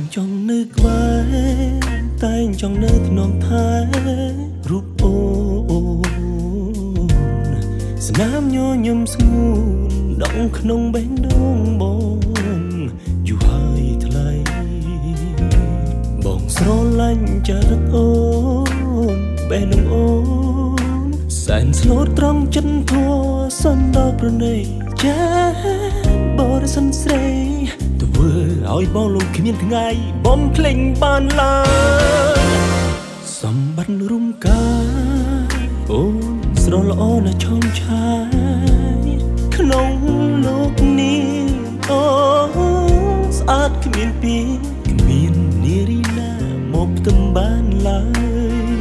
ងចង់នៅក្បែរតែងចង់នៅធ្នមថែរូបអូនស្នាមញញឹមស្ងួនដងក្នុងបេះដូងបងយូរហើយថ្លៃបងស្រឡាញ់ចិត្តអូនបេះនឹងអូនសែនស្លូតត្រង់ចិត្តធัวសំដកប្រណីចាបរិសុទ្ធស្រី ធ្វើឲ្យបងលោកគ្មានថ្ងៃបំភ្លេងបានឡើយសម្បត្តិរុំកាយអូនស្រស់ល្អណាស់ឆោមឆាយក្នុងលោកនេះអូស្អាតគ្មានពីគ្មាននារីណាមកផ្ទឹមបានឡើយ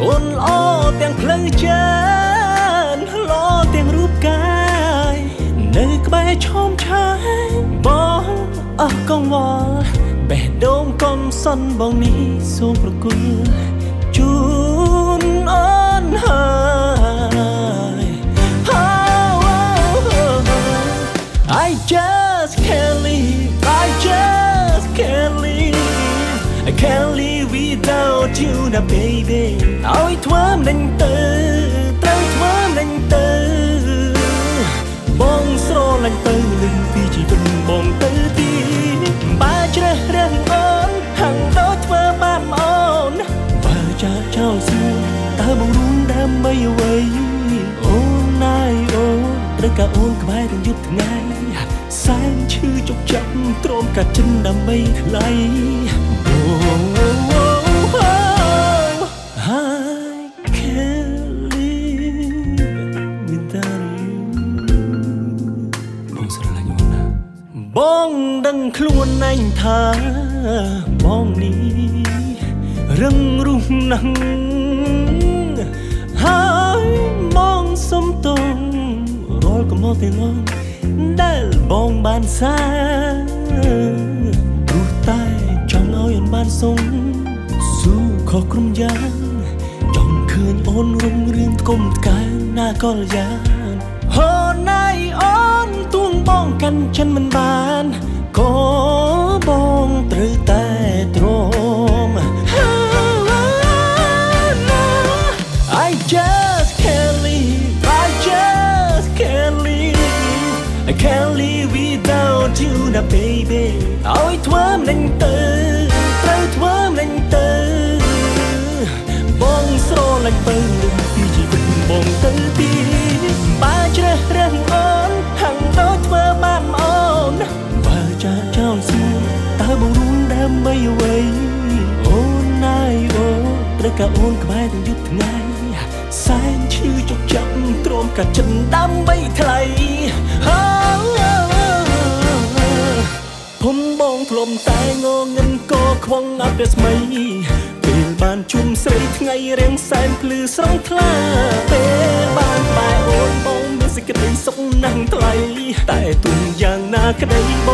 អូនល្អទាំងផ្លូវចិត្ត អស់កង្វល់បេះដូងកំសន់បងនេះសូមប្រគល់ជូនអូនហើយ I just can't leave I just can't leave I can't live without you ណា baby ឲ្យធ្វើមិនទៅត្រូវធ្វើមិនទៅបងស្រឡាញ់ទៅលឹងពីជីវិត បើចាចោលស្មួនតើបងរួមដើម្បីអ្វីអូនណាយអូនត្រូវការអូនក្បែរទាំងយប់ថ្ងៃសែនឈឺជុកចាប់ទ្រាំកាត់ចិនដើម្បីថ្លៃអូ I can't live without you បងស្រឡាញ់អូនណាបងដឹងខ្លួនឯងថាបងនេះ រឹងរូសណាស់ហើយបងសុំទងរាល់កំហុសទាំងអស់ដែលបងបានសាព្រោះតែចង់ឲ្យអូនបានសុំស៊ូខុសក្រុមយ៉ាងចង់ឃើញអូនរុងរឿងថ្គុំថ្កើងណាកលយ៉ាងហូនណៃអូនទួងបងកាន់ចិនមិនបាន can't live without you ណា baby ឲ្យធ្វើមិនទៅត្រូវធ្វើមិនទៅបងស្រឡាញ់ទៅពីជីវិតបងទៅទីបើជ្រើសរើសអូនហាំងដូចធ្វើបានអូនបើចាចោលស្មួនតើបងរួមដើម្បីអ្វីអូនណាយអូនត្រូវការអូនក្បែរទាំងយប់ថ្ងៃសែនឈឺជុក ចាប់ទ្រាំកាត់ចិត្តដើម្បីថ្លៃខ្ញុំបងធ្លុំតែងងឹនកខ្វងអត់ស្មីពេលបានជុំស្រីថ្ងៃរៀងសែនភ្លឺស្រងថ្លាពេលបានបែអូនបងមានសេចក្តីសុខណាស់ថ្លៃតែទុំយ៉ាងណាក្តីបង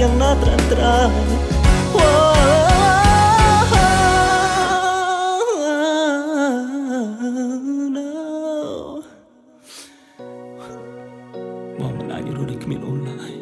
yang na tra tra Mau menangis kemin ulah